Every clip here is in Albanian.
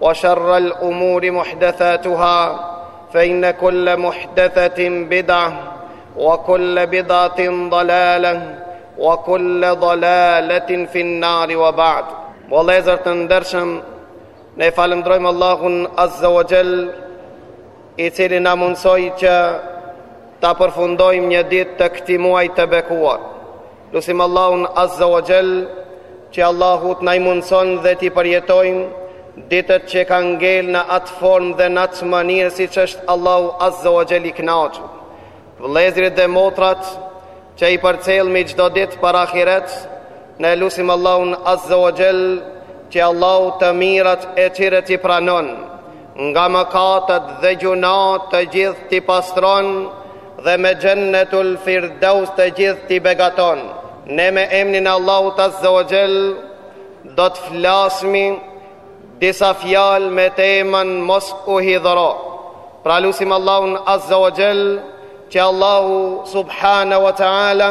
وشر الأمور محدثاتها فإن كل محدثة بدعة وكل بدعة ضلالة وكل ضلالة في النار وبعد والله زرتن تندرشم نفعل درهم الله عز وجل إتيري نامون سويتا تابر فندويم يديد تكتموا أي تبكوا Lusim Allahun Azza wa Jall që Allahu të naj mundëson dhe t'i përjetojmë ditët që kanë ngel në atë formë dhe në atë mënirë siç është Allahu Azza wa Jall i kënaqur. Vëllezërit dhe motrat që i përcjellmi çdo ditë për ahiret, ne lusim Allahun Azza wa Jall që Allahu të mirat e tyre t'i pranon. Nga mëkatet dhe gjunat të gjithë t'i pastron dhe me xhennetul firdaus të gjithë t'i begaton. Ne me emnin e Allahut Azza wa Jell do të flasmi disa fjalë me temën mos u hidhro. Pra lusim Allahun Azza wa Jell që Allahu Subhana wa Ta'ala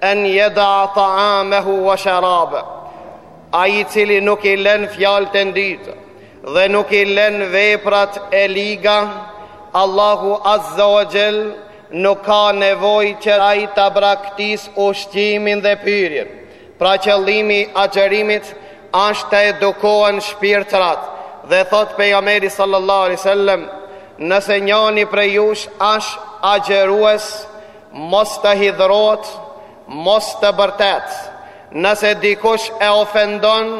En jeda ta'amehu wa sharabe Ai i cili nuk i len fjalët e ndyta Dhe nuk i len veprat e liga Allahu Azza wa Jell Nuk ka nevojë që ai ta braktis ushqimin dhe pirjen Pra qëllimi i agjërimit Ashtë të edukohen shpirtrat Dhe thotë pejgamberi sallallahu alaihi wasallam Nëse njani prej jush asht agjërues Mos të hidhrohet, mos të bërtet. Nëse dikush e ofendon,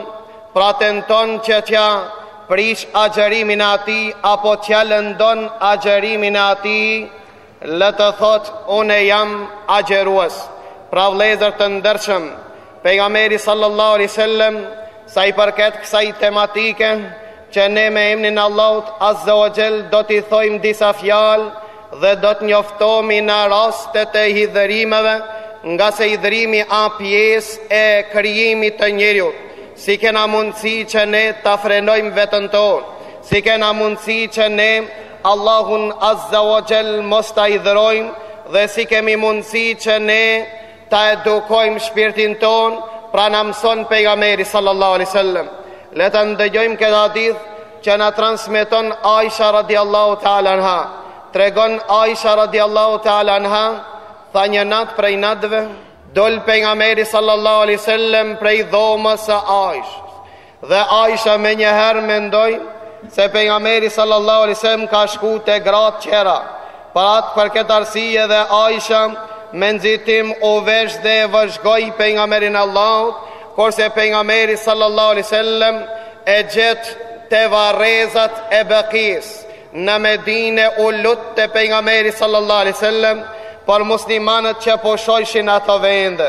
pra tenton që t'ia prish agjërimin e tij, apo t'ia lëndon agjërimin e tij, le të thotë, unë jam agjërues. Pra vllezër të ndershëm, pejgamberi sallallahu alaihi wasallam, sa i përket kësaj tematike, që ne me emnin e Allahut Azza wa Jell do t'i thojmë disa fjalë dhe do të njoftomi në rastet e hidhërimeve, ngase hidhërimi a pjesë e krijimit të njeriut. Si kena mundësi që ne ta frenojmë veten tonë, si kena mundësi që ne Allahun Azza wa Jell mos ta hidhërojmë dhe si kemi mundësi që ne Ta edukojmë shpirtin tonë, pra na mëson pejgamberi sallallahu alaihi wasallam. Le ta ndëgjojmë këtë hadith që na transmeton Aisha radiallahu ta'ala anha. Tregon Aisha radiallahu ta'ala anha, tha një natë prej natve, dol pejgamberi sallallahu alaihi wasallam prej dhomës së Aishës. Dhe Aisha menjëherë mendoi se Pejgamberi sallallahu alaihi wasallam ka shku te gratë tjera. Për atë për këtë arsye edhe Aisha me nxitim u vesh dhe e vëzhgoi pejgamberin e Allahut, kurse pejgamberi sallallahu alaihi wasallam e gjet te varrezat e Bekisë në Medinë, u lutte pejgamberi sallallahu alaihi wasallam për muslimanët që pushojshin n'ato vende.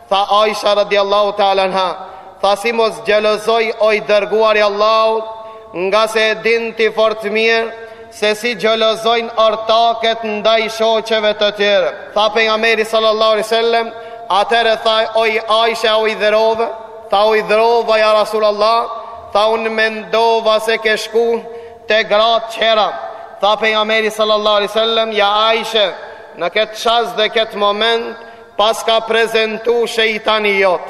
Tha Aisha radijallahu ta'ala anha, tha si mos xhelozoj o i dërguar i Allahut, ngase e din ti fort mirë, se si xhelozojnë ortaket ndaj shoqeve të tyre. Tha pejgamberi sallallahu alai sallem, atëherë tha oj Aisha u hidhërove, tha u hidhërova ja Rasul Allah, tha unë mendova se ke shku te gratë tjera. Tha pejgamberi sallallahu alai sallem, ja Aisha, në këtë çast dhe këtë moment, Paska prezentu shejtani jot.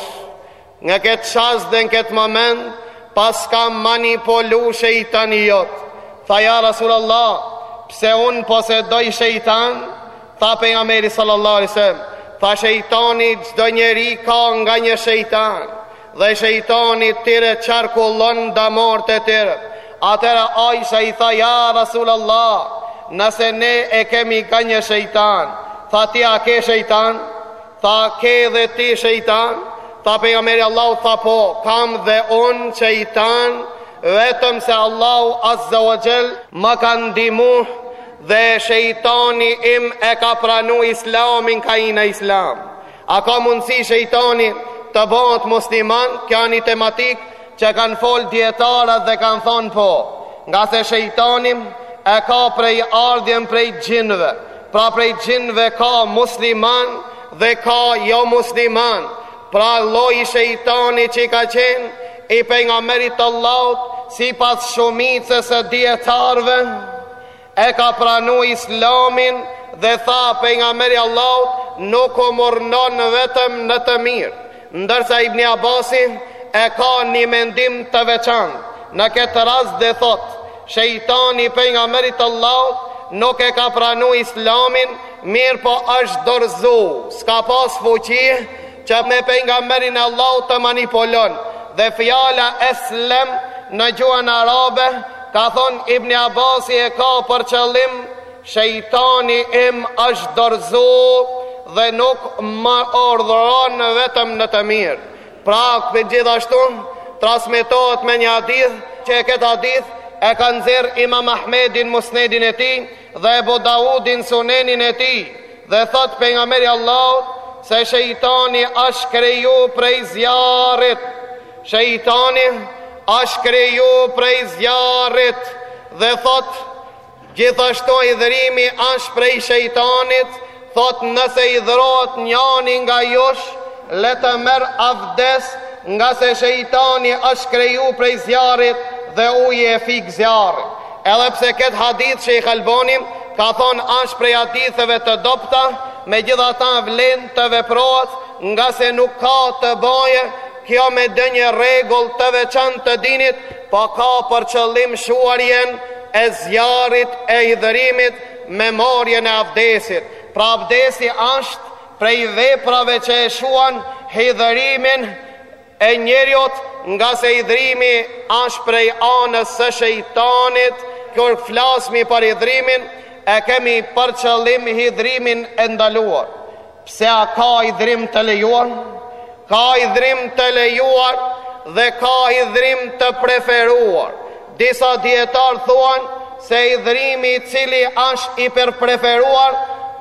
Në këtë çast dhe në këtë moment paska manipulu shejtani jot. Tha ja Rasulallah, pse unë posedoj shejtan? Tha pejgamberi sallallahu alaihi wasallam, tha shejtani çdo njeri ka nga një shejtan. Dhe shejtani i tyre qarkullon në damarët e tyre. Atëherë Aisha i tha ja Rasul Allah, nëse ne e kemi ka një shejtan, tha ti a ke shejtan? Tha ke dhe ti shejtan? Tha pejgamberi i Allahut tha po, kam dhe unë shejtan, vetëm se Allahu azza wa jall më ka ndihmu dhe shejtani im e ka pranu islamin ka hy në islam. A ka mundësi shejtani të bëhet musliman? Kjo është një tematikë që kanë folë dijetarët dhe kanë thonë po, ngase shejtani e ka prejardhjen prej xhinëve. Pra prej xhinëve ka musliman dhe ka jo musliman. Pra lloji i shejtanit që ka qenë i pejgamberit të Allahut sipas shumicës së dijetarëve E ka pranu islamin dhe tha pejgamberi i Allahut nuk më urdhnon vetëm në të mirë. Ndërsa Ibni Abasi e ka një mendim të veçantë në këtë rast dhe thotë, shejtani i pejgamberit të Allahut nuk e ka pranu islamin, mirëpo është dorëzu, s'ka pas fuqi që me pejgamberin e Allahut të manipulon dhe fjala eslem në gjuhën arabe ka thonë Ibn Abasi e ka për qëllim shejtani im është dorëzu dhe nuk më urdhëron vetëm në të mirë pra për gjithashtu transmetohet me një hadith që e këtë hadith e ka nxjerr Imam Ahmedi në Musnedin e tij Dhe Ebu Daudi në Sunenin e tij Dhe thotë pejgamberi i Allahut Se shejtani është kriju prej zjarrit Shejtani është kriju prej zjarrit Dhe thotë Gjithashtu hidhërimi është prej shejtanit Thotë nëse hidhërohet njani nga jush le të merr avdes ngase shejtani është kriju prej zjarrit dhe uji e fik zjarrin edhe pse ketë hadith shejh Albani ka thonë ashtë prej haditheve të dobëta megjithata vlen të veprohet ngase nuk ka të baje kjo me dënje rregull të veçantë të dinit po ka për qëllim shuarjen e zjarrit e hidhërimit me marrjen e avdesit, pra avdesi është prej veprave që e shuan hidhërimin e njeriut ngase hidhërimi është prej anës së shejtanit, kur flasmi për hidhërimin e kemi për qëllim hidhërimin e ndaluar. Pse a ka hidhrim të lejuar? Ka hidhrim të lejuar dhe ka hidhrim të preferuar. Disa dijetarë thuan se hidhrimi i cili është i përpreferuar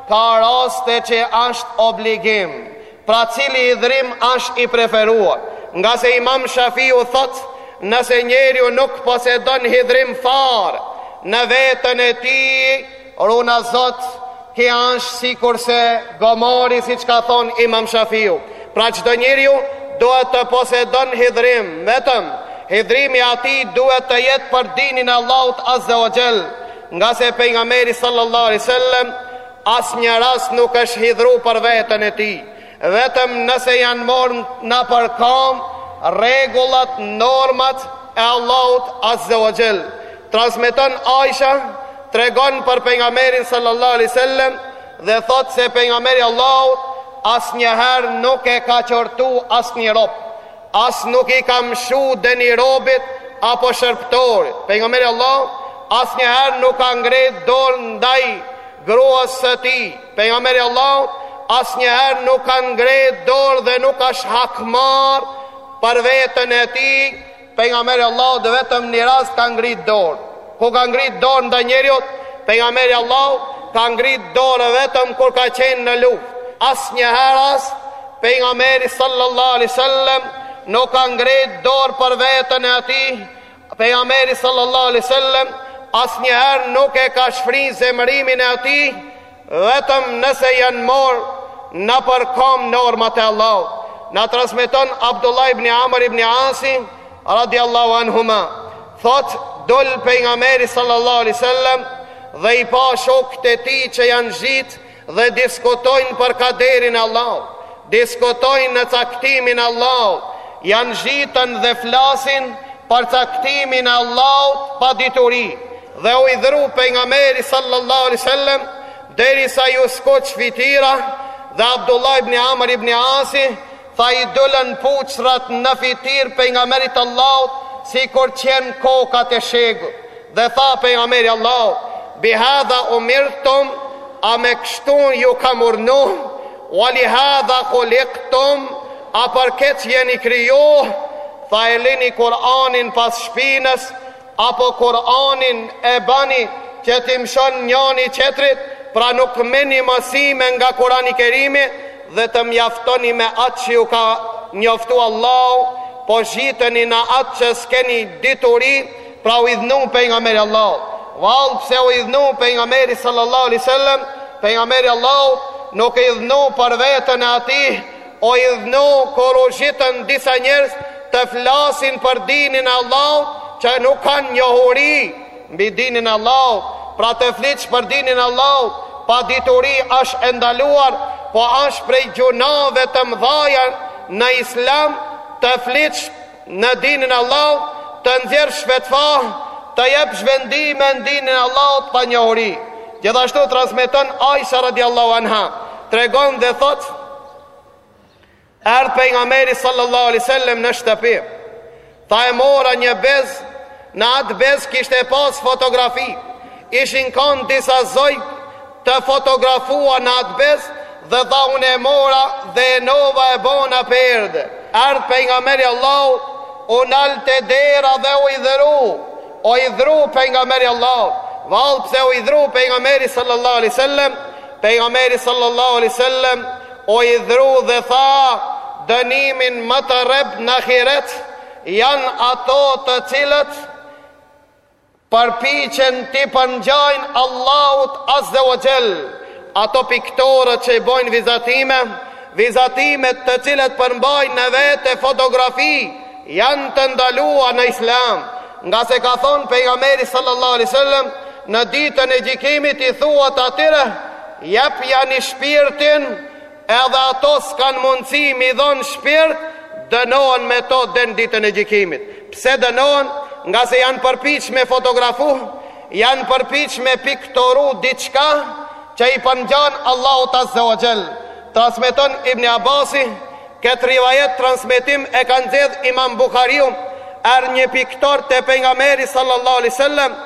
ka raste që është obligim. Pra cili hidhrim është i preferuar? Ngase Imam Shafiu thotë, nëse njeriu nuk posedon hidhrim fare në veten e tij, Runa Zot, ky asht sikurse gomari siç ka thonë imam shafiu. Pra çdo njeriu, duhet të posedon hidhërim, vetëm, hidhërimi i tij duhet të jetë për dinin e Allahut azze wa xhel, ngase pejgamberi sallallahu alaihi wasallam, asnjë rast nuk është hidhëru për veten e tij. Vetëm nëse janë marrë nëpër kamë rregullat, normat e Allahut azze wa xhel. Transmeton Aisha tregon për pejgamberin sallallahu alaihi wasallam dhe thotë se pejgamberi i Allahut asnjëherë nuk e ka qortu asnjë rob. As nuk i ka mshu dëni robit apo shërbëtorit. Pejgamberi i Allahut asnjëherë nuk ka ngrit dorë ndaj gruas së tij. Pejgamberi i Allahut asnjëherë nuk ka ngrit dorë dhe nuk është hakmar për veten e tij. Pejgamberi i Allahut vetëm një rast ka ngrit dorë. Ku ka ngrit dorë ndaj njeriut? Pejgamberi i Allahut ka ngrit dorë vetëm kur ka qenë në luftë. Asnjëherë as pejgamberi sallallahu alaihi wasallam nuk ka ngrit dorë për veten e tij. Pejgamberi sallallahu alaihi wasallam asnjëherë nuk e ka shfry zemërimin e atij vetëm nëse janë marrë nëpër kamë normat e Allahut. Na transmeton Abdullah ibn Amr ibn Asi radiallahu anhuma. Thotë, dul pejgamberi sallallahu alaihi wasallam dhe i pa shokët e tij që janë duke dhe diskutojnë për kaderin e Allahut, diskutojnë në caktimin e Allahut, a nxhitën dhe flasin për caktimin e Allahut pa dituri dhe u idhru pejgamberi sallallahu alaihi sallam derisa iu skuq fitira dhe Abdullah ibn Amr ibn Asi tha i dulën puqrat në fitir pejgamberit të Allahut sikur qenë kokrrat e shegës Dhe tha pejgamberi Allahut, Bihadha umirtum, a me kështu ju kam urdhnu, wa lihadha khuliqtum, a për këtë jeni kriju, tha e lini Kur'anin pas shpinës, apo Kur'anin e bani që t'i mshon njani qetrit, pra nuk merrni mësime nga Kur'ani Kerimi dhe të mjaftoni me atë që ju ka njoftu Allahu, po nxhiteni në atë që s'keni dituri Pra u idhnu pejgamberi Allahut. Vallë pse u idhnu pejgamberi sallallahu alaihi wasallam, pejgamberi Allahut nuk u idhnu për veten e tij, u idhnu kur u nxhitën disa njerëz të flasin për dinin e Allahut që nuk kanë njohuri mbi dinin e Allahut, pra të flitsh për dinin e Allahut pa dituri është e ndaluar, po është prej gjunave të mdhaja në Islam të flitsh në dinin e Allahut, të nxjerrsh fetva, të jepsh vendime në dinin e Allahut pa njohuri. Gjithashtu transmeton Aisha radiallahu anha, tregon dhe thot, erdh pejgamberi sallallahu alaihi sallam në shtëpi, tha e mora një bez, në atë bez kishte pas fotografi, ishin kanë disa zoj, Të fotografua n'at bez dhe tha une e mora dhe e ndova e bona perde. Erdh Pejgamberi Allahut u nal te dera dhe u idhru, u idhru Pejgamberi Allahut, vallë pse u idhru Pejgamberi Sallallahu Alejhi Selem, Pejgamberi Sallallahu Alejhi Selem u idhru dhe tha, dënimin ma të rreptë n'ahiret janë ato të cilët Përpiqen t'i përngjajnë Allahut Azze ue Xhel ato piktorët që i bojnë vizatime, vizatime të cilat përmbajnë në vete fotografi janë të ndalua në Islam, ngase ka thonë pejgamberi sallallahu alaihi wasallam në ditën e gjikimit i thuhet atyre jepjani shpirtin Edhe ato s'kanë mundësi m'i dhonë shpirt, dënohen me to deri në Ditën e Gjykimit. Pse dënohen? Ngase janë përpiq me fotografu, janë përpiq me pikturu diçka që i përngjan Allahut Azze wa Xhell. Transmeton Ibni Abasi, Këtë rivajet, transmetim, e ka nxjerr Imam Buhariu, Erdh një piktor te Pejgamberi Sallallahu Alejhi Wasallam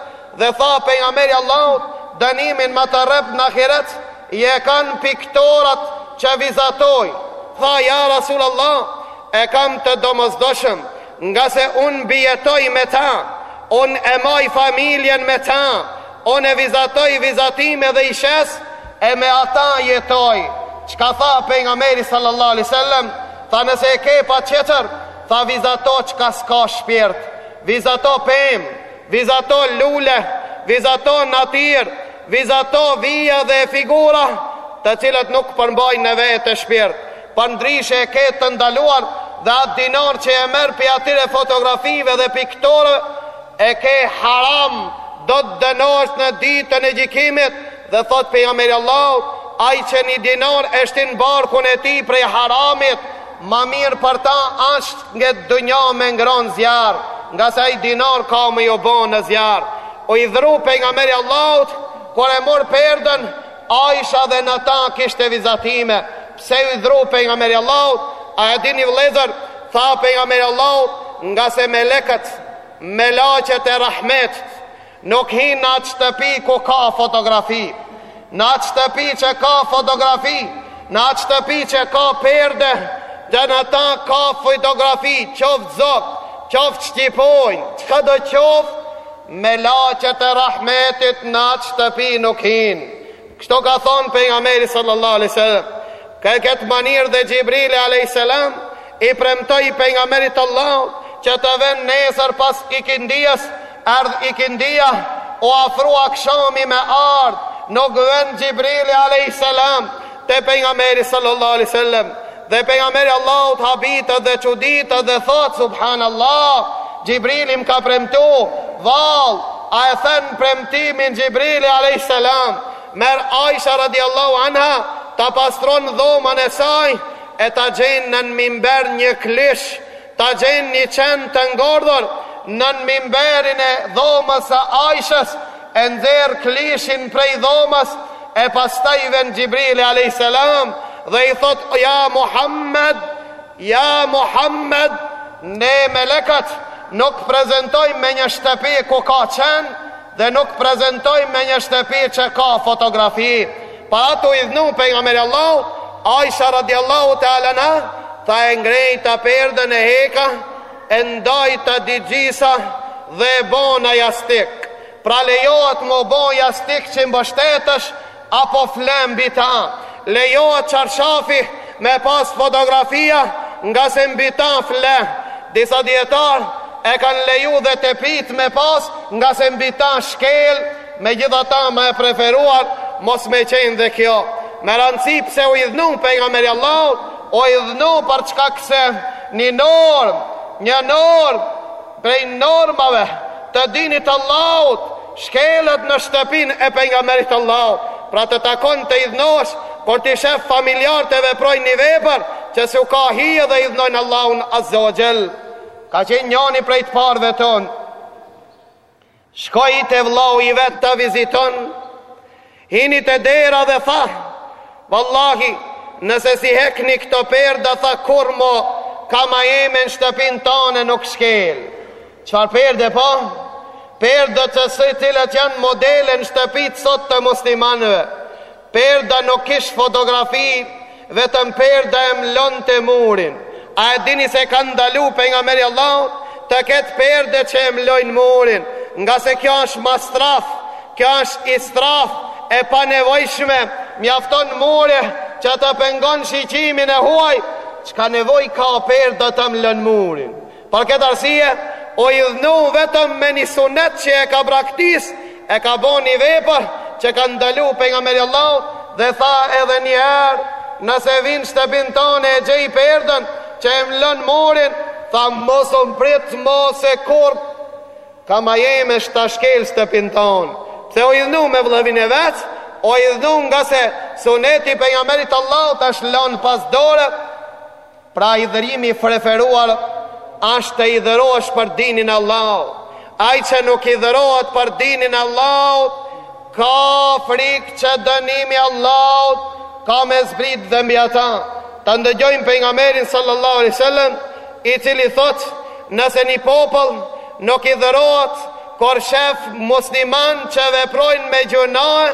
dhe tha, Pejgamberi Allahut, dënimin ma të rreptë në Ahiret, Je kanë pikturat që vizatoj, tha ja Rasul Allah, e kam të domosdoshëm, ngase unë mbijetoj me ta, unë e maj familjen me ta, unë e vizatoj vizatime dhe i shes, e me ata jetoj, çka tha Pejgamberi sallallahu alejhi selam, tha nëse e ke patjetër, tha vizato çka s'ka shpirt, vizato pemë, Vizato lule, vizato natyrë, vizato vija dhe figura, të cilat nuk përmbajnë në vete shpirt. Përndryshe e ke të ndaluar dhe atë dinar që e merr prej atyre fotografive dhe pikturave e ke haram, do të dënohesh në Ditën e Gjykimit dhe thotë Pejgamberi i Allahut, Ai që një dinar e shtin n'barkun e tij prej haramit, Ma mirë për ta asht nga dunjaja me ngrënë zjarr ngase ai dinar ka me ju bo në zjarr u hidhru Pejgamberi i Allahut kur e mor perdën Aisha dhe në ta kishte vizatime pse u hidhru Pejgamberi i Allahut a e dini vëllezër tha Pejgamberi i Allahut ngase melekët melaqet e rahmetit Nuk hin në atë shtëpi ku ka fotografi, në atë shtëpi që ka fotografi, në atë shtëpi që ka perde, dhe në ta ka fotografi, qoftë zog, qoftë shqiponjë, çkado qoftë, melaqet e rahmetit në atë shtëpi nuk hin. Kështu ka thonë Pejgamberi sallallahu alejhi ve selem, ka e këtë manirë dhe Xhibrili alejhi selam, I premtoi Pejgamberit të Allahut, që të vjen nesër pas ikindijës, erdh ikindija, u afru akshami me ardh, nuk vjen Xhibrili alejhi selam te Pejgamberi sallallahu alejhi wasallam, dhe Pejgamberi i Allahut habitet dhe çuditet dhe thotë, Subhanallah, Xhibrili më ka premtu, vallë, a e then premtimin Xhibrili alejhi selam, merr Ajsha radijallahu anha ta pastron dhomën e saj, e ta gjen nën mimber një klysh, ta gjen një qen të ngordhur nën mimberin e dhomës së Aishës, e nxjerr klyshin prej dhomës, e pastaj vjen Xhibrili alejhis selam dhe i thotë, ja Muhammed, ja Muhammed, ne melekët nuk prezentojmë me një shtëpi ku ka qen, Dhe nuk prezentojmë me një shtëpi që ka fotografi. Pra aty u idhnu Pejgamberi i Allahut, Aisha radiallahu teala anha, tha e ngrejta perden e heka, e ndajta dy gjysa dhe e bona jastik. Pra lejohet me bo jastik që mbështetësh A po fle mbi ta? Lejohet çarshafi me pas fotografia ngase mbi ta fle. Disa dijetarë e kanë leju dhe tepitë me pas ngase mbi ta shkel, megjithata më e preferuar mos me qenë dhe kjo. Me randësi pse u idhnu Pejgamberi i Allahut, u idhnu për shkak se një normë, një normë, Prej normave të dinit të Allahut shkelet në shtëpinë e Pejgamberit të Allahut, pra të takon të idhnohesh, por t'i shef familjar që veprojnë një vepër që s'u ka hije dhe idhnojnë Allahun Azza wa Jall. Ka qenë njëni prej të parëve tonë Shkoi te vllau i vet ta viziton, hini te dera dhe tha, Vallahi, nëse s'i hekni këto perda, tha kurrë mo kama eme në shtëpin tane nuk shkel. Çfarë perde po? Perde që si të tilla janë model në shtëpit sot të muslimanëve. Perda nuk kish fotografi vetëm perda e mlonte murin a e dini se ka ndalu pejgamberi i Allahut të ketë perde që e mlojnë murin ngase kjo është mastraf kjo është israf e panevojshme mjafton muri që të pengon shiqimin e huaj çka nevojë ka perda ta mlon murin Për këtë arsye, u idhnu vetëm me një sunet që e ka braktis, e ka bo një vepër që ka ndalu pejgamberi i Allahut dhe tha edhe një herë, nëse vi n'shtëpin tane e gjej perdën që e mlon murin, tha mos um prit ma se kurrë kama jeme s'ta shkel shtëpin tane. Pse u idhnu me vllavin e vet? U idhnu ngase suneti i pejgamberit të Allahut është lënë pas dore, Pra hidhërimi i preferuar asht të hidhërohesh për dinin e Allahut. Ai që nuk hidhërohet për dinin e Allahut, ka frikë që dënimi i Allahut ka me zbrit dhe mbi ata. Të ndëgjojmë pejgamberin sallallahu alaihi wasallam, i cili thotë, nëse një popull nuk hidhërohet kur shef musliman që veprojnë me gjynahe,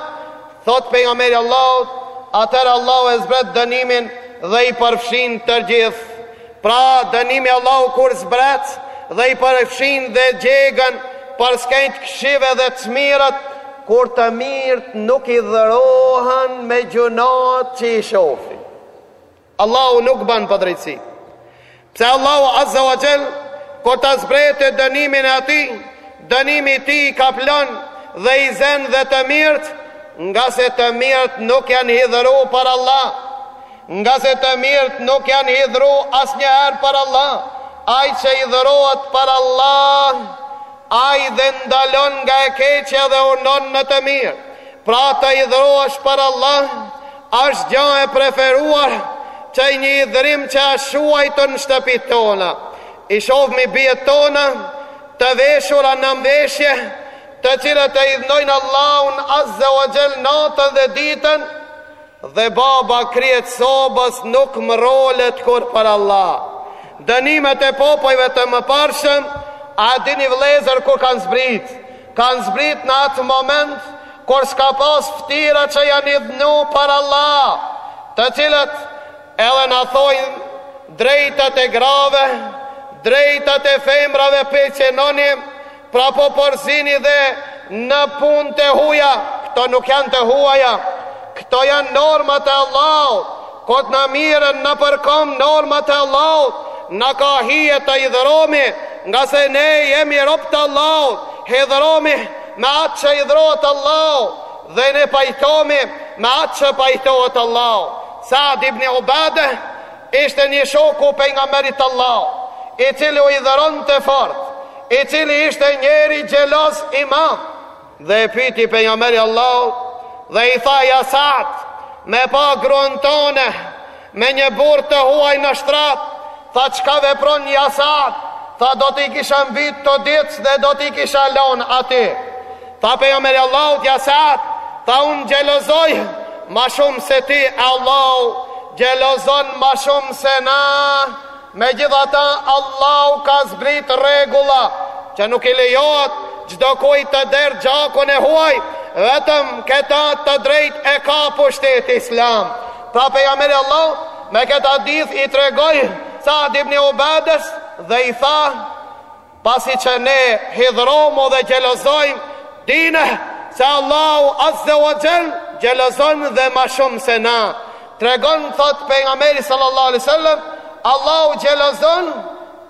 Thotë Pejgamberi i Allahut, Atëherë Allahu e zbret dënimin dhe i përfshin të gjithë. Pra, dënimi i Allahut kur zbret dhe i përfshin dhe i djeg për shkak të këqijve dhe të mirët, kur të mirët nuk hidhërohen me gjynahet që i shofin, Allahu nuk bën padrejtësi. Pse Allahu Azze ue Xhel kur ta zbretë dënimin e atij, dënimi i tij i kaplon dhe i zen dhe të mirt, ngase të mirt nuk janë hidhëru për Allah. Ngase të mirt nuk janë hidhëru asnjëherë për Allah. Ai që hidhërohet për Allah, ai dhe ndalon nga e keqja dhe urdhnon në të mirë. Pra të hidhërohesh për Allah, Është gjë e preferuar që një idhërim që është shuajtur në shtëpitë tona, i shohmi bijat tona të veshura në mveshje të cilët e idhnojnë Allahun Azze ue Xhel natën dhe ditën dhe baba krye të sobës nuk mrrolet kurrë për Allah. Dënimet e popojve të mëparshëm, a dini vllezër kur kanë zbritë? Kanë zbrit në atë moment kur s'ka pas ftira që janë idhnu për Allah, të cilët edhe na thojnë drejtat e grave, drejtat e femrave pe cenoni, pra po përzini dhe në punë të huja, këto nuk janë të huaja, këto janë normat e Allahut, Kur të na mirren nëpër kom normat e Allahut, na ka hije të hidhëromi, ngase ne jemi rob të Allahut, hidhëromi me atë që hidhërohet Allahu dhe ne pajtomi me atë që pajtohet Allahu. Sa'd ibn Ubade ishte një shok i pejgamberit të Allahut, i cili u hidhëronte fort, i cili ishte njeri xheloz i madh. Dhe e pyti pejgamberi i Allahut dhe i tha ja Sa'd, me pa gruan tone me një burrë të huaj në shtrat, tha çka vepron ja Sa'd, tha do t'i kisha mbyt të dytë dhe do t'i kisha lonë aty. Tha pejgamberi i Allahut ja Sa'd, tha unë xhelozoj ma shumë se ti e Allahu xhelozon ma shumë se na. Megjithatë, Allahu ka zbritë rregulla që nuk i lejohet çdokujt të derdhë gjakun e huaj, vetëm këta të drejtë e ka pushteti islam. Pra pejgamberi i Allahut me këtë hadith i tregoi Sa'd ibn Ubadës dhe i tha, Pasi që ne hidhromi dhe xhelozojmë, dine se Allahu Azze ue Xhel xhelozon dhe ma shumë se na. Tregon, thot pejgamberi sallallahu alejhi ue sallam, Allahu xhelozon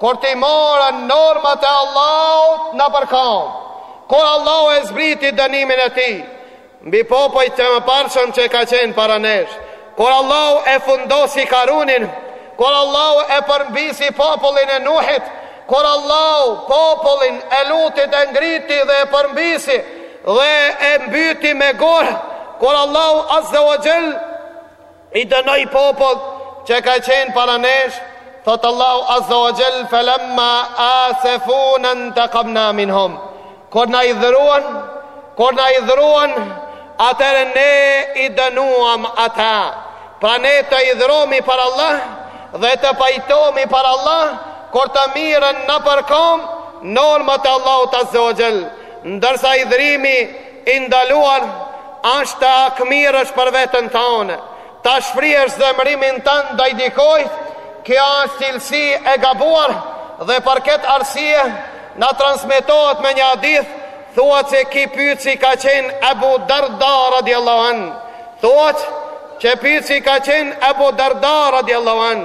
kur t'i marrën normat e Allahut nëpër kam, kur Allahu e zbriti dënimin e tij, Mbi popujt e mëparshëm që ka qenë para nesh. Kur Allahu e fundosi Karunin, kur Allahu e përmbisi popullin e Nuhit, kur Allahu popullin e Lutit e ngriti dhe e përmbisi dhe e mbyti me gurë, kur Allahu Azze ue Xhel, I dënoi popujt qe ka qenë para nesh, thotë Allahu azza wa jall felemma asefuna intaqamna minhum. Kur na idhëruan, kur na idhëruan, atëherë ne i dënuam ata. Pra ne të idhëromi për Allah dhe të pajtomi për Allah kur të mirren nëpërkomb normat e Allahut azza wa jall. Ndërsa idhërimi I ndaluar është të hakmirresh për veten tënde, ta shfrysh zemërimin tënd ndaj dikujt, kjo është cilësi e gabuar dhe për këtë arsye na transmetohet me një hadith thuhet se ky pyetësi ka qenë Abu Darda radiallahu an. Thuhet që pyetësi ka qenë Abu Darda radiallahu an.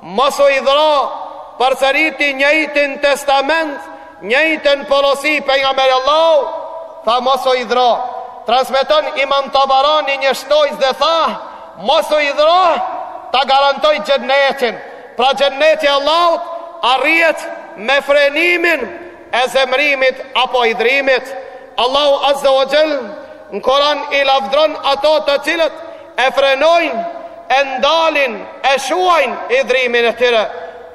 Mos u idhro, përsëriti njëjtin testament, njëjtën porosi Pejgamberi i Allahut tha mos u idhro. Transmeton Imam Tabarani një shtojcë dhe tha, mos u idhro, ta garantoj Xhennetin. Pra Xhenneti i Allahut arrihet me frenimin e zemërimit apo idhrimit. Allahu Azza wa Jall në Koran i lavdron ato të cilët e frenojnë, e ndalin, e shuajnë idhrimin e tyre.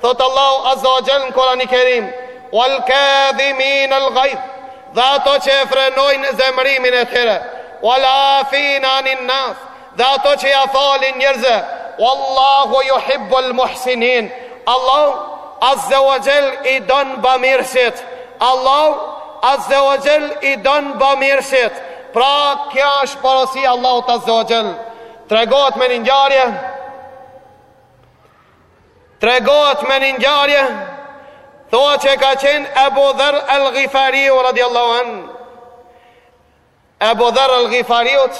Thotë Allahu Azza wa Jall në Kur'anin e Kerim, "Wal kadhimin al-ghayz", dhe ato që e frenojnë zemërimin e tyre, "Wal afin anin nas", dhe ato që ja falin njerëzve, "Wallahu yuhibbul muhsinin", Allahu Azza wa Jall i don bamirësit. Allahu Azza wa Jall i don bamirësit. Pra, kjo është porosia e Allahut azza wa jall. Tregohet me një ngjarje. Tregohet me një ngjarje. Thuhet që ka qenë Ebu Dherr El Ghifariu radiallahu an. Ebu Dherr El Ghifariut,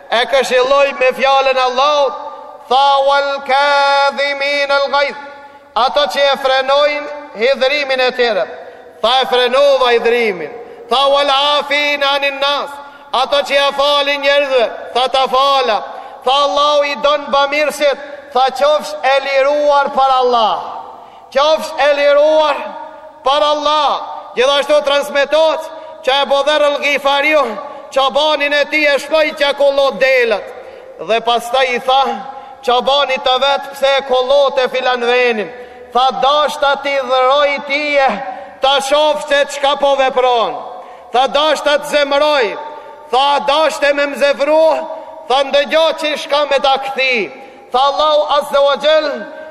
E këshilloi me fjalën e Allahut, tha wal kadhimin al ghaidh, ato që e frenojnë hidhërimin e tyre. Tha e frenova hidhërimin. Tha wal afin anin nas, ato që ia falin njerëzve, tha ta fala. Tha Allahu i don bamirësit, tha qofsh e liruar për Allah. Qofsh e liruar për Allah. Gjithashtu transmetohet që Ebu Dherr el-Ghifariu, çobanin e tij e çoi që t'kullot delet dhe pastaj i tha çobanit të vet pse e kullote filan venin, tha dashta t'idhëroj tyje ta shoh se çka po vepron. Tha dashta të zemëroj, tha a dashte me më zemëru, tha ndëgjo qysh kam me ta kthy. Tha Allahu Azze wa Gjell,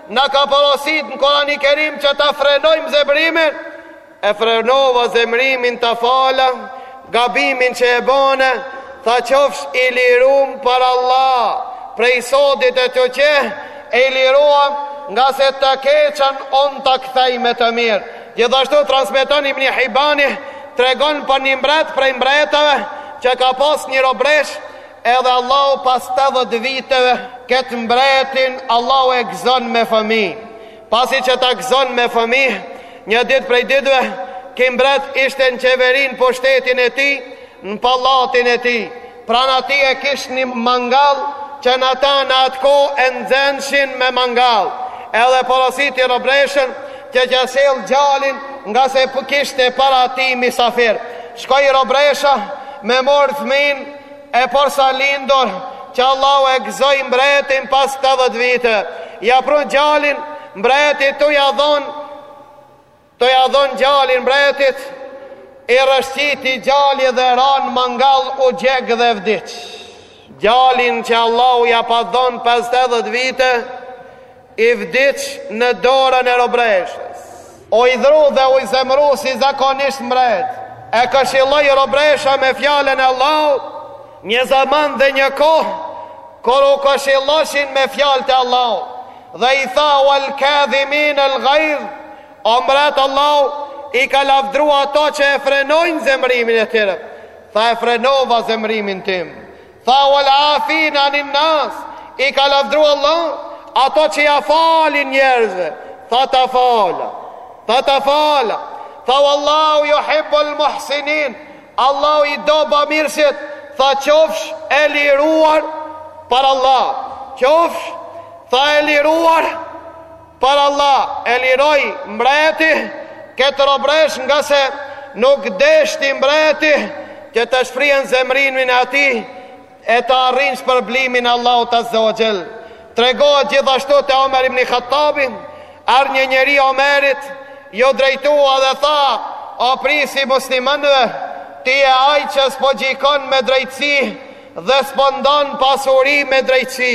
na ka porosit në Korani Kerim që ta frenojmë zemrimin, e frenova zemrimin ta fala gabimin që e bane, tha qofsh i lirum për Allah, prej sodit e tutje, je i liruam ngase të keqen don ta kthejë me të mirë. Gjithashtu transmeton Ibni Hibani, tregon për një mbret prej mbretëve, që ka pas një robreshë, Edhe Allahu pas 80 viteve këtë mbretin Allahu e gëzon me fëmijë. Pasi që ta gëzon me fëmijë, një ditë prej ditëve ky mbret ishte në qeverinë apo shtetin e tij, në pallatin e tij. Pranë atij e kish një mangall që në ta në atë kohë e nxenshin me mangall. Edhe porositi robreshën që t'ia sjell gjalin ngase po kishte para tij misafir. Shkoi robresha me marrë thmin E porsalindur, që Allahu e gëzoi mbretin pas tetëdhjetë vite, ia pru djalin mbretit tu ia dhon tu ia dhon djalin mbretit, i rrëshqiti djali dhe ra në mangall u djeg dhe vdiq. Djalin që Allahu ia pat dhon pas tetëdhjetë vite, I vdiq në dorën e robreshës. U hidhru dhe u zemru si zakonisht mbret, e këshilloi robresha me fjalën e Allahut, një zaman dhe një kohë, kur u këshilloshin me fjalët e Allahut, dhe i tha wal kadhiminel gajdh, o mbret Allahu i ka lavdru ato që e frenojnë zemrimin e tyre, tha e frenova zemrimin tim, Tha wal afine anin nas, i ka lavdru Allah, ato që ia falin njerëzve, tha ta fala, tha ta fala, tha wallahu juhibbul muhsinin, Allahu i do bamirësit, tha qofsh e liruar për Allah, qofsh, tha e liruar, Për Allah e liroi mbreti këtë robreshë ngase nuk deshti mbreti që ta shfryn zemrimin e tij e të arrin shpërblimin e Allahut Azze wa Gjell. Tregohet gjithashtu te Omer ibn Khattabi, erdh një njeri Omerit, iu drejtua dhe tha, o prijësi i muslimanëve, ti je ai që s'po gjikon me drejtësi dhe s'po ndon pasuri me drejtësi.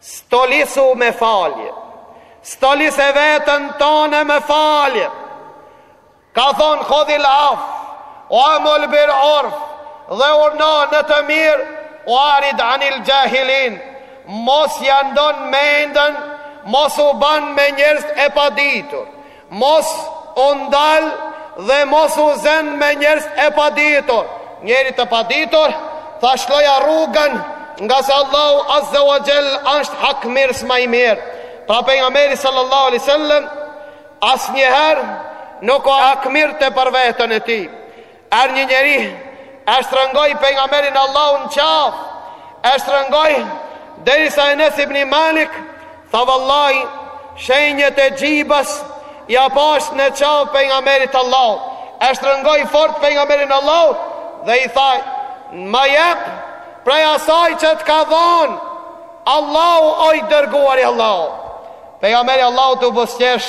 Stolisu me falje. Stolise veten tone me falje. Ka thonë hudhil afw, wa'mur bil urf, dhe urdhno në të mirë, wa arid anil xhahilin, mos jau ndon mendjen, mos u ban me njerëzit e paditur. Mos u ndal dhe mos u zen me njerëz e paditur. Njerit e paditur tha lëshoja rrugën ngase Allahu Azza wa Jell është hakmirrës ma i mirë. Pra pejgamberi sallallahu alaihi wasallam, asnjëherë nuk u hakmirrte për veten e tij. Erdh një njeri, e shtrëngoi pejgamberin e Allahut në qafë, e shtrëngoi, derisa Enes ibn Malik, tha vallahi, shenjët e xhybes, ia pashë në qafë pejgamberit Allahut, e shtrëngoi fort pejgamberin Allahut, dhe i tha, ma jep, prej asaj që të ka dhonë Allahu, o i dërguari i Allahut, pejgamberi Allahut u buzëqesh,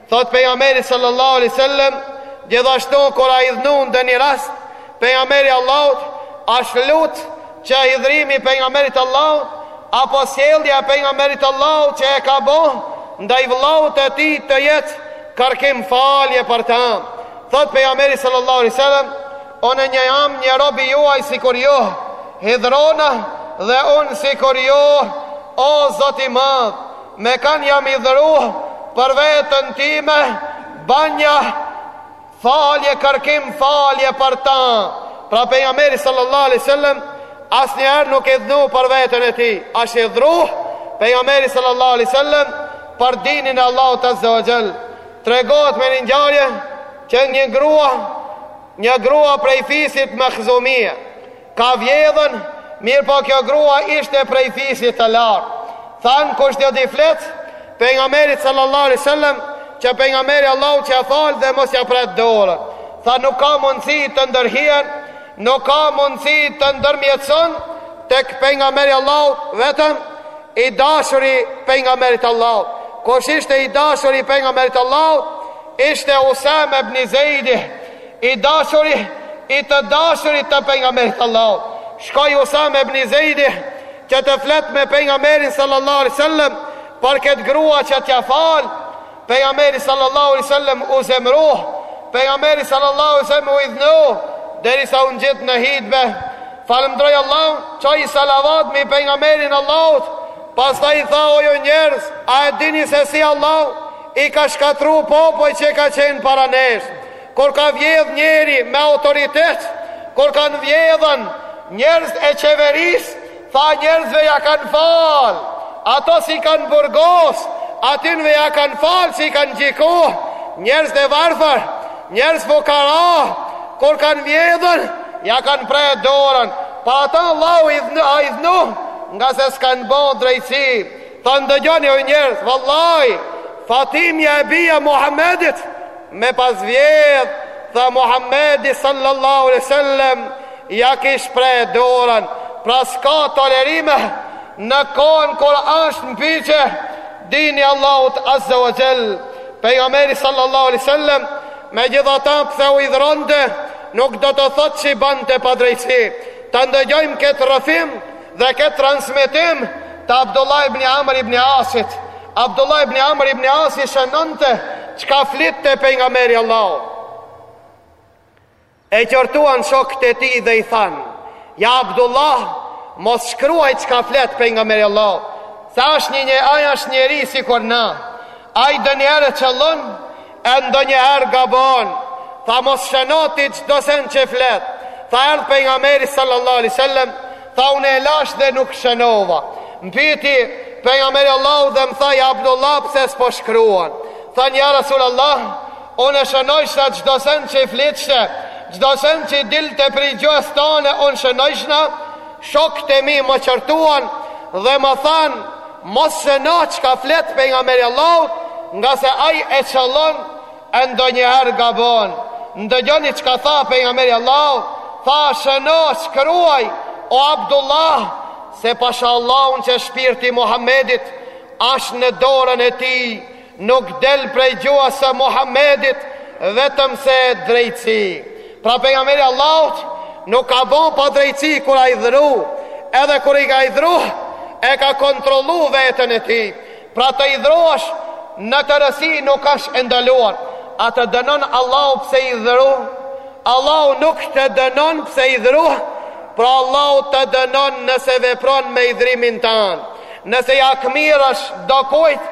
Thot pejgamberi sallallahu alaihi wasallam, gjithashtu kur a idhnu në një rast, pejgamberi Allahut është lut që hidhrimi i pejgamberit Allahut apo sjellja e pejgamberit Allahut që e ka bë ndaj vëllait të tij të jetë kërkim falje për ta. Thot pejgamberi sallallahu alaihi wasallam, unë një jam një rob i juaj sikur ju, hidhrona edhe unë sikur ju, o Zoti i madh. Me kan jam hidhru për veten time bania falje kërkim falje për ta pra pejgamberi sallallahu alaihi wasallam asnjëherë nuk u idhnu për veten e tij asht hidhru pejgamberi sallallahu alaihi wasallam për dinin e Allahut azza wa jall tregohet me një ngjarje që një grua një grua prej fisit mahzumije Ka vjedhun, mirëpo kjo grua ishte prej fisit të lartë. Thanë kush do t'i flet pejgamberit sallallahu alaihi wasallam që pejgamberi Allahut t'ia falë dhe mos ia pret dorën. Tha nuk ka mundësi të ndërhyn, nuk ka mundësi të ndërmjetëson tek pejgamberi Allahut vetëm i dashuri i pejgamberit Allahut. Kush ishte i dashuri i pejgamberit Allahut? Ishte Usame ibn Zeidi, I dashuri i të dashurit të Pejgamberit të Allahut, shkoi Usame ibn Zeidi që të flet me Pejgamberin sallallahu alaihi wasallam për këtë grua që t'ja fal. Pejgamberi sallallahu alaihi wasallam u zemëru, Pejgamberi sallallahu alaihi wasallam u idhnu derisa u ngjit në hytbe. Falënderoi Allahun, çoi salavat mbi Pejgamberin e Allahut. Pastaj i tha o ju njerëz, a e dini se si Allahu i ka shkatërru popujt që ka qenë para nesh? Kur ka vjedh njeri me autoritet, kur kanë vjedhun njerëzit e qeverisë, tha njerëzve ja kanë falë, ato s'i kanë burgos, atynve ja kanë falë s'i kanë gjyku, njerëzit e varfër, njerëz fukara, kur kanë vjedhun, ja kanë pre dorën, për ata Allahu a idhnu, ngase s'kanë bo drejtësi, Ta ndëgjoni o njerëz, vallai, Fatimja e bija Muhammedit, me pas vjedh, tha Muhammedi sallallahu alaihi wasallam, ja kish pre dorën, pra s'ka tolerime në kohën kur është n'pitje dini Allahut azza wa jall. Pejgamberi sallallahu alaihi wasallam megjithatë pse u idhronte, nuk do të thotë se bante padrejtësi. Ta ndëgjojmë këtë rrëfim Dhe këtë transmetim të Abdullah ibn Amr ibn Asit, Abdullah ibn Amr ibn Asi shënonte çka flitte pejgamberi Allahut. E qortuan shokët e tij dhe i thanë: "Ja Abdullah, mos shkruaj çka flet pejgamberi Allahut. Se është një një ai është njeri sikur na. Ai ndonjherë e qëllon E ndonjëherë gabon, tha mos shëno ti çdo send që flet. Tha erdh pejgamberi sallallahu alaihi wasallam, tha unë e lashë dhe nuk shënova. Më pyeti pejgamberi Allahut dhe më tha ja Abdullah pse s'po shkruan. Tha ja Rasulullah, unë e shënojshna çdo send që flitshte, çdo send që dilte prej gojës tane unë shënojshna, shokët e mi më qortuan dhe më thanë Mos shëno çka flet pejgamberi Allahut ngase ai e qëllon e ndonjëherë gabon ndëgjoni çka tha pejgamberi Allahut tha shëno shkruaj o Abdullah se pasha Allahun që shpirti i Muhammedit ashtë në dorën e tij Nuk del prej gojës së Muhammedit vetëm se drejtësi. Pra pejgamberi Allahut nuk ka bo padrejtësi kur a idhru, edhe kur ka idhru, e ka kontrollu veten e tij. Pra të idhrohsh në tërësi nuk është e ndaluar. A të dënon Allahu pse idhru? Allahu nuk të dënon pse idhru, pra Allahu të dënon nëse vepron me idhrimin tan. Nëse ja ke mirë dokujt,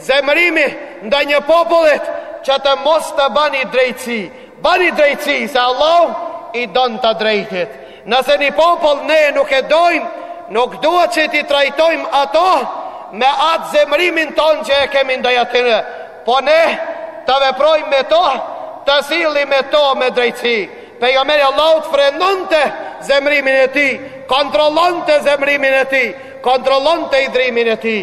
Zemërimi ndaj një popullit që të mos të bani drejtësi. Bani drejtësi se Allahu i don të drejtit. Nëse një popull ne nuk e dojmë, nuk duhet që t'i trajtojmë ato me atë zemërimin tonë që e kemi ndaj atyre. Po ne të veprojmë me to, të sillemi me to me drejtësi. Pejgamberi Allahut frenonte zemërimin e tij, kontrollonte zemërimin e tij, kontrollonte idhrimin e tij.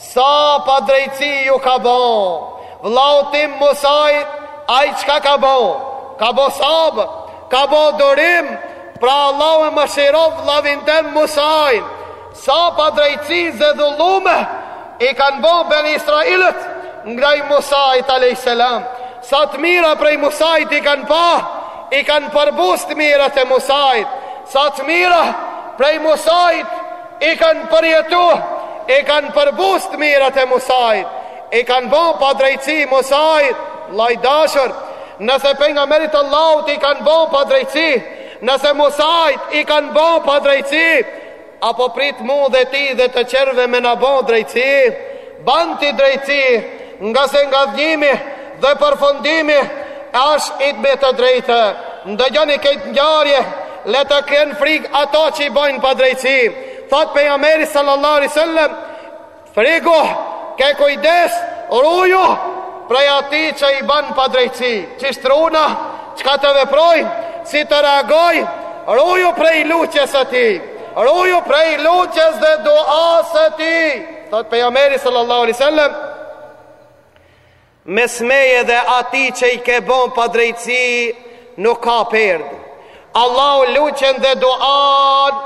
Sa padrejtësi ju ka bo vllaut tim Musait ai çka ka bo ka bo sabër ka bo durim pra Allahu e mëshiroft vllavin tem Musain sa padrejtësi e dhullume i kanë bo beni Israilët ndaj Musait alejhi selam sa të mira prej Musait i kanë pa i kanë përbuz të mirat e Musait sa të mira prej Musait I kanë përjetu, i kanë përbuz të mirat e Musait, i kanë bo padrejtësi Musait, vlla i dashur, nëse pejgamberit Allahut i kanë bo padrejtësi, nëse Musait i kanë bo padrejtësi, a po prit mu dhe ti dhe të tjerëve me na bo drejtësi, Ban ti drejtësi, ngase ngadhnjimi dhe përfundimi është i me të drejtë. Ndëgjoni këtë ngjarje, le të kenë frikë ata që i bajnë padrejtësi. Thotë pejgamberi sallallahu alaihi wasallam, frigou ke kujdes, ruju prej atij që i ban padrejtësi. Qysh t'runa, çka të veproj, si të reagoj, ruju prej lutjes së tij. Ruju prej lutjes dhe duasë së tij. Thotë pejgamberi sallallahu alaihi wasallam mes meje dhe atij që i ke bo padrejtësi nuk ka perde Allahu lutjen dhe duan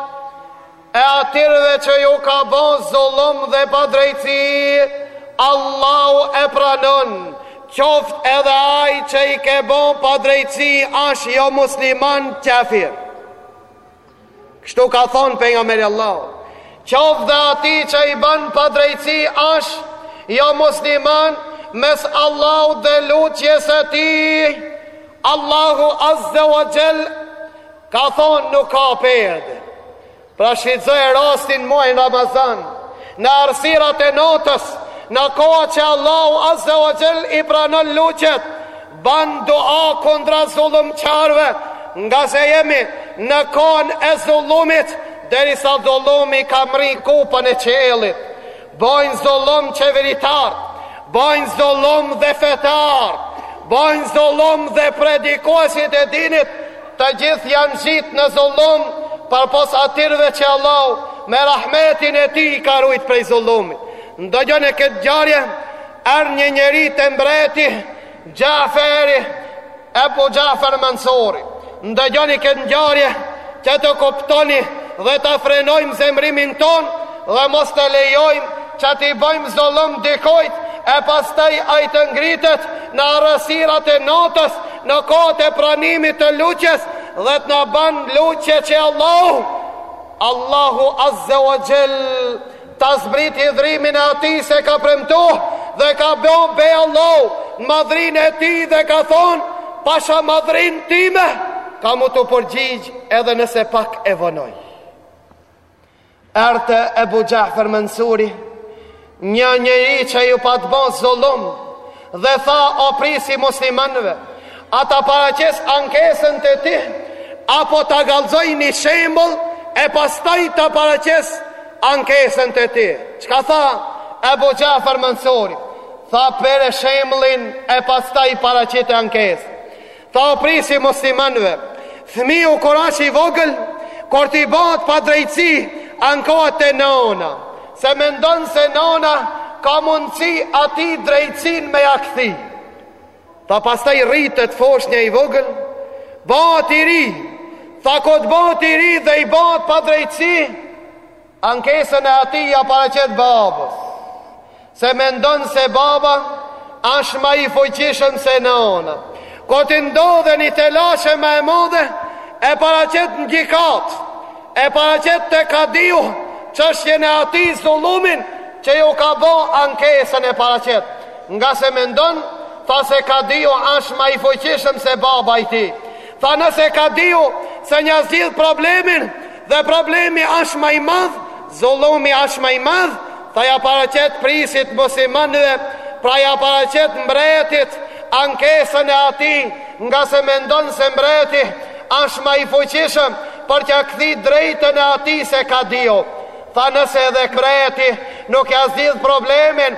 e atyreve që ju ka bo zullum dhe padrejtësi Allahu e pranon qoftë edhe ai që i ke bo padrejtësi asht jo musliman qafir Kështu ka thonë pejgamberi Allahu, qoftë dhe atij që i bën padrejtësi asht jo musliman mes Allahut dhe lutjes së tij. Allahu azza wa jall ka thonë nuk ka perde. Pra shfrytëzoj rastin muajin Ramazan në errësirat e natës, në kohat që Allahu azza wa jall i pranon lutjet Ban dua kundra zullumqarve ngase jemi në kohën e zullumit derisa zullumi ka mrri kupën e qiellit bojnë zullum qeveritarë bojnë zullum dhe fetarë bojnë zullum dhe predikuesit e dinit të gjithë janë zhyt në zullum përpos atyreve që Allahu me rahmetin e tij i ka rujt prej zullumit. Ndëgjone këtë ngjarje, erdh një njeri te mbreti, Xhaferi Ebu Xhafer Mansuri Ndëgjoni këtë ngjarje që të kuptoni dhe ta frenojmë zemërimin tonë dhe mos të lejojmë që t'i bëjmë zullum dikujt e pastaj ai të ngritet në errësirat e natës në kohat e pranimit të lutjes dhe të na ban lutje që Allahu Allahu Azze ue Xhel Ta zbrit hidhrimin e atij se ka premtuar dhe ka bo be Allahu në madhërinë e tij dhe ka thonë pasha madhërinë time kam me t'u përgjigj edhe nëse pak e vonoj. Erdh te Ebu Xhafer Mensuri, një njeri që ju pat bo zullum, Dhe tha, o prijës i muslimanëve, a ta paraqes ankesën te ti, apo ta kallzoj një shembull, e pastaj ta paraqes ankesën te ti. Çka tha Ebu Xhafer Mensuri, tha bjere shembullin, e pastaj paraqite ankesë. Tha o prijës i muslimanëve, fëmiu kur asht i vogël, kur t'i bahet padrejtësi, ankohet te nana, se mendon se nana ka mundësi atij drejtësinë me ja kthy. Tha pastaj rritet foshnja i vogël, bahet i ri, tha kur të bahet i ri dhe i bahet padrejtësi, Ankesën e atij ja paraqet babës, se mendon se baba ashtë ma i fuqishëm se nana. Kur t'i ndodhë një telashe ma e madhe, e paraqet në gjykatë, e paraqet te kadiu çështjen e atij zullumin që ju ka bo ankesën e paraqet. Ngase mendon, tha se kadiu ashtë ma i fuqishëm se baba i tij. Tha nëse kadiu s'un ja zgjidh problemin, Dhe problemi ashtë ma i madh, zullumi ashtë ma i madh, tha ja paraqet prijësit muslimanëve, pra ja paraqet mbretit ankesën e atij, ngase mendon se mbreti ashtë ma i fuqishëm për t'ia kthy drejtën e atij se kadiu. Tha nëse edhe mbreti nuk ja zgjidh problemin,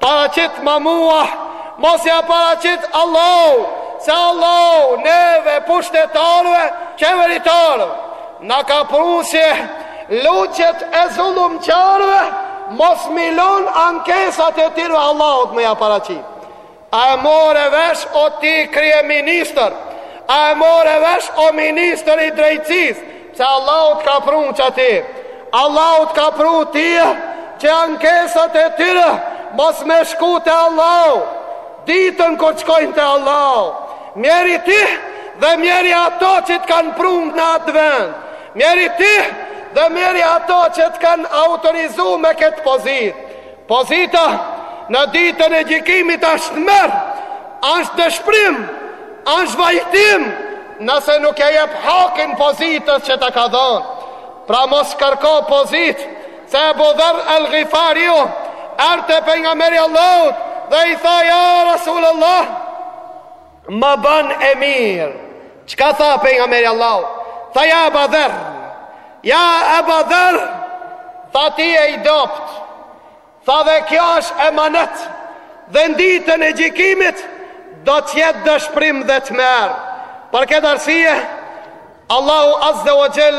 Paraqitma mua, mos ja paraqit Allahut, se Allahu neve pushtetarëve, qeveritarëve, na ka pru si lutjet e zullumqarëve, mos m'i lon ankesat e tyre Allahut me ja paraqit. A e more vesh o ti kryeministër? A e more vesh o ministër i drejtësisë? Se Allahu të ka pru qaty Allahu të ka pru ty Që ankesat e tyre Mos me shku te Allahu Ditën kur të shkojnë te Allahu Mjeri ti dhe mjeri ato që të kanë pru në atë vend Mjeri ti dhe mjeri ato që të kanë autorizu me këtë pozitë Pozita në ditën e gjykimit ashtë tmerr, ashtë dëshpërim, ashtë vajtim, nëse nuk ja jep hakin pozitës që ta ka dhonë. Pra mos kërko pozitë, se Ebu Dherr el Gifariu, erdh te pejgamberi i Allahut, dhe i tha ja Resulullah, Më ban emir. Çka tha pejgamberi i Allahut? Tha ja Eba Dherr. Ja Eba Dherr. Tha ti je i dobët. Tha dhe kjo është emanet. Dhe në ditën e gjykimit do të jetë dëshpërim dhe tmerr. Për këtë arsye Allahu azze ue xhel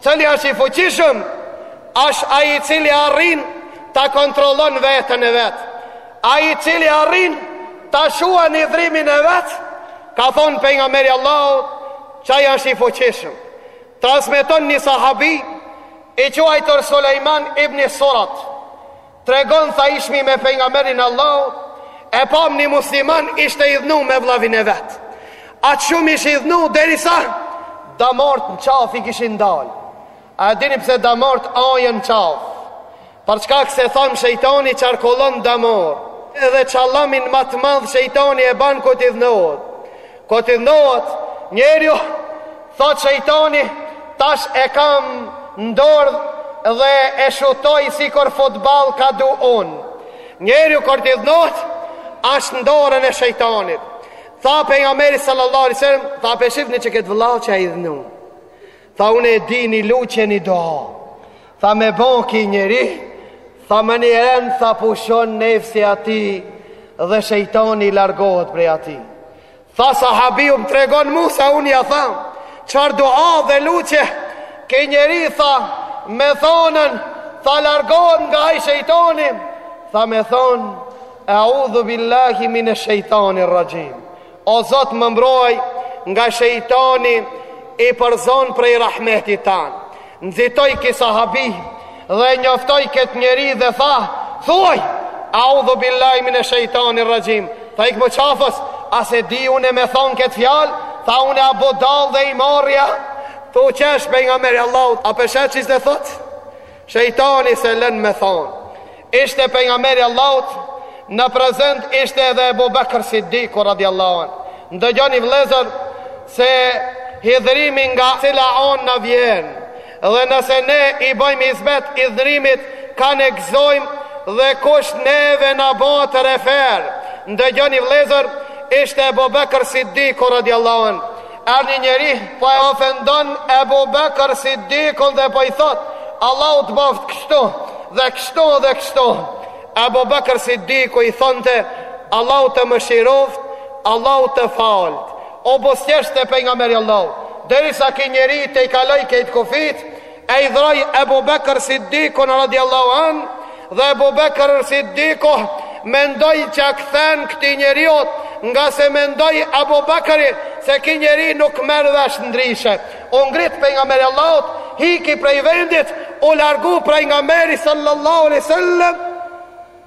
Cili është i fuqishëm, është ai i cili arrin ta kontrollon veten e vet. Ai i cili arrin ta shuan hidhrimin e vet, ka thon pejgamberi i Allahut, qaj është i fuqishëm. Transmeton një sahabi i quajtur Sulejman ibn Surat. Tregon tha ishmi me pejgamberin e Allahut, e pam një musliman ishte idhnu me vllavin e vet. Aq shumë ishte idhnu derisa damart në qafë i kishin dal. A e dini pse damart ajen në qafë? Për çka se thamë shejtani qarkollon damar, edhe qallamin ma të madh shejtani e banë kur t'idhnohet. Kur t'idhnohet njeriu thot shejtani tash e kam n'dorë dhe e shutoj sikur futboll ka du unë njeriu kur t'idhnohet ashtë n'dorën e shejtanit tha pejgamberi sallallahu alejhi ve selem tha p'e shifni qe këtë vëlla që a idhnu Tha unë e di një lutje një dua Tha me ba ki njeri Tha menjëherë Tha pushon nefsi i atij Dhe shejtani largohet prej atij Tha sahabiu më tregon mu sa unë ia tha Çfarë dua dhe lutje Ki njeri tha Me thonën Tha largohet nga ai shejtani Tha me thonë Eudhu billahi mine shejtani rraxhim O Zot më mbroj nga shejtani i përzënë prej rahmetit tanë. Nxitoi ki sahabi dhe e njoftoi këtë njeri dhe tha, thuaj, eudhu billahi mine shejtani rraxhim, tha ik bo qafës, a se di unë a me thonë këtë fjalë, tha unë a budall dhe ia morra, tu qesh pejgamberi i Allahut, a p'e sheh se ç'do thotë? Shejtani s'e lën me thon. Ishte pejgamberi i Allahut në prezent ishte edhe Ebu Bekër Siddiku radhiyallahu an. Ndëgjoni vëllezër se hidhrimi nga cila anë na vjen dhe nëse ne i bëjmë hizmet hidhrimit kë ne gëzojmë dhe kush neve na bahet e fër. Ndëgjoni vëllezër ishte Ebu Bekër Siddiku radhiyallahu an. Erdh një njeri, po e ofendon Ebu Bekër Siddikun dhe po i thot, Allahu të bëftë kështu, dhe kështu, dhe kështu. Ebu Bekër Siddiku i thonte, Allahu të mëshiroftë, Allahu të faltë. Buzëqeshte pejgamberi i Allahut, derisa ki njeri tejkaloi krejt kufijtë, E hidhroi Ebu Bekr Siddikun radijallahu anhu dhe Ebu Bekr Siddiku mendoi t'ja kthen këtij njeriut, ngase mendoi Ebu Bekri se ky njeri nuk merr vesh ndryshe. U ngrit pejgamberi i Allahut, hiki prej vendit, u largu pejgamberi sallallahu alaihi wasallam,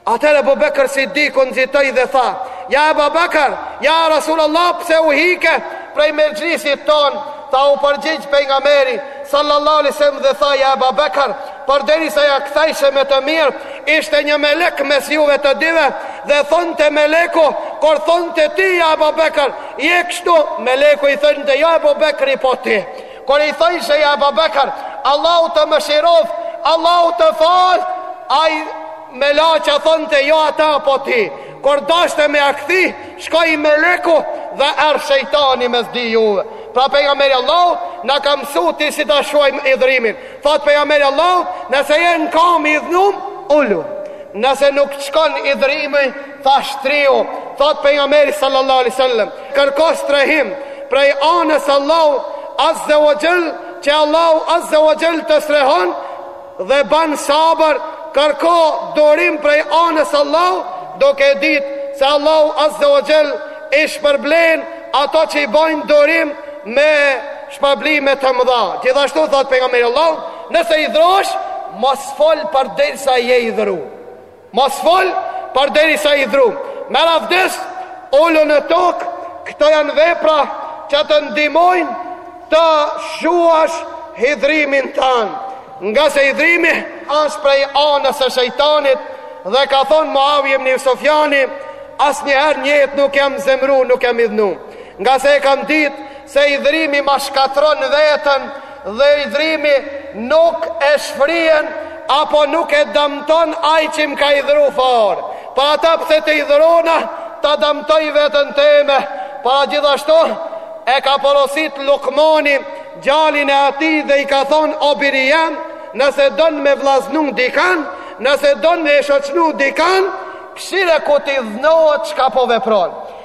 Atëherë Abu Bekr Siddiku nxitoi dhe tha, Ja Ebu Bekr, ja Rasulullah, pse u hike prej mexhlisit tonë? Tha, U përgjigj Pejgamberi, sallallahu alejhi ve sellem, dhe tha, Ja Ebu Bekr, përderisa ia kthajshe me të mirë, ishte një melek mes juve të dive, dhe thonte meleku, kur thonte ti, ja Ebu Bekr, je kështu, meleku i thonte, jo Ebu Bekri, po ti. Kur i thojshe, ja Ebu Bekr, Allahu të mëshiroftë, Allahu të faltë, ai Melaqja thonte jo ata po ti Kur dashte me ia kthy Shkoi meleku Dhe erdh shejtani mes dy juve Pra Pejgamberi i Allahut Na ka msu ti si ta shuajmë idhrimin Thot Pejgamberi i Allahut Nëse je në kamb i idhnum Ulu Nëse nuk t'shkon idhrimi Tha shtriu Thot Pejgamberi sallallahu alejhi ve sellem Kërko strehim Prej anës Allahut Azze ve xhel Që Allahu azze ve xhel të strehon Dhe ban sabër, kërko durim prej anës Allahut, duke e ditë se Allahu azze ve xhel i shpërblen ato që i bajnë durim me shpërblime të mëdha. Gjithashtu thot pejgamberi i Allahut, nëse idhrohesh, mos fol përderisa je i idhru. Mos fol përderisa je idhru. Merr avdes, ulu në tokë, këto janë vepra që të ndihmojnë ta shuash hidhrimin tand. Ngase hidhrimi është prej anës së shejtanit dhe ka thonë Muavije ibni Sufjani, asnjëherë n'jetë nuk jam zemru, nuk jam idhnu. Ngase e kam ditë se hidhrimi ma shkatron veten, Dhe idhrimi nuk e shfrien apo nuk e damton atë që më ka idhru fare. Pra ata pse të idhrohna, ta damtoj veten teme. Pra gjithashtu e ka porosit Lukmani djalin e tij dhe i ka thonë o biri jem, nëse don me vllaznu dikan, nëse don me e shoqnu dikan, kshyre kur t'idhnohet çka po vepron.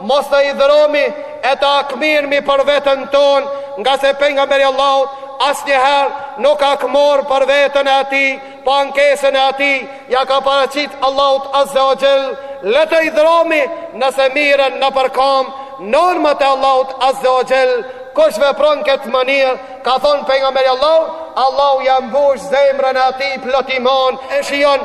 Mos të hidhërohmi e të hakmirrmi për veten tonë, ngase Pejgamberi i Allahut asnjëherë nuk hakmorr për veten e tij, po ankesën e tij ia ka paraqit Allahut Azze ve Xhel, le të hidhërohmi nëse mirren nëpër komb normat e Allahut Azze ve Xhel, kush vepron këtë mënyrë, ka thonë Pejgamberi i Allahut, Allahu ia mbush zemrën e tij plot iman, e shijon